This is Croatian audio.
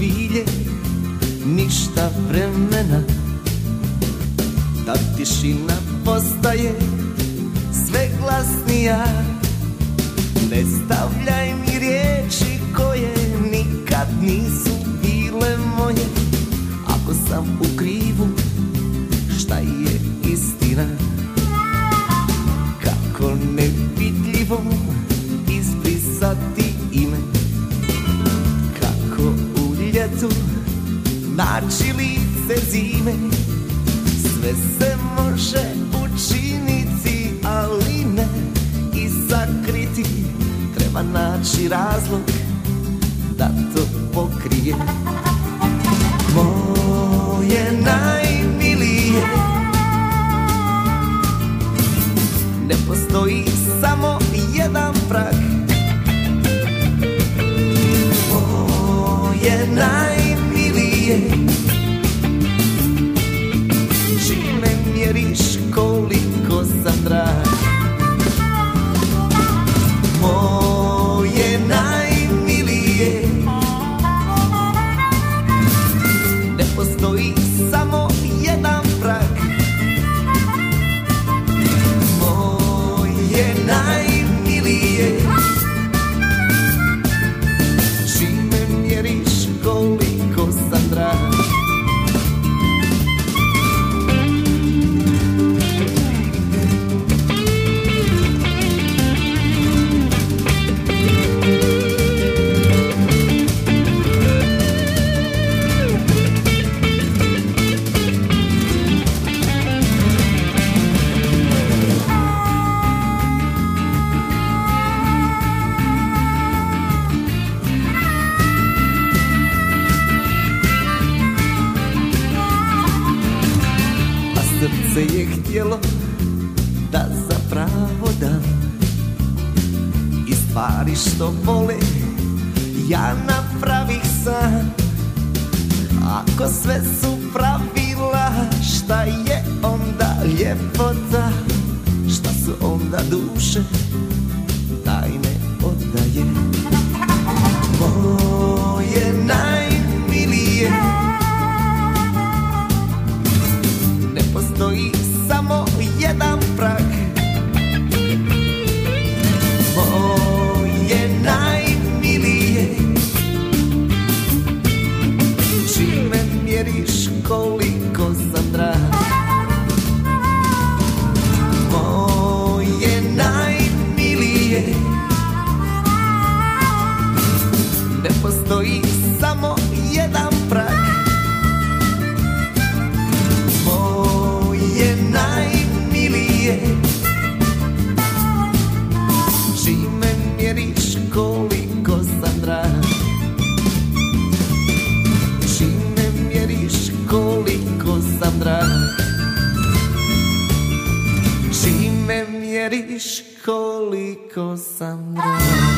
svilje Ništa vremena. Ta tišina postaje sve glasnija. Ne stavljaj mi riječi koje nikad nisu bile moje. Ako sam u krivu, ljetu naći lice zime. Sve se može učiniti, ali ne i sakriti. Treba naći razlog da to pokrije Koliko sam drag srce je htjelo da zapravo dam I stvari što vole ja napravih sam. Ako sve su pravila šta je onda ljepota Šta su onda duše postoji samo jedan prag. Moje najmilije. Čime mjeriš koliko sam drag? Čime mjeriš koliko sam drag? Čime mjeriš koliko sam drag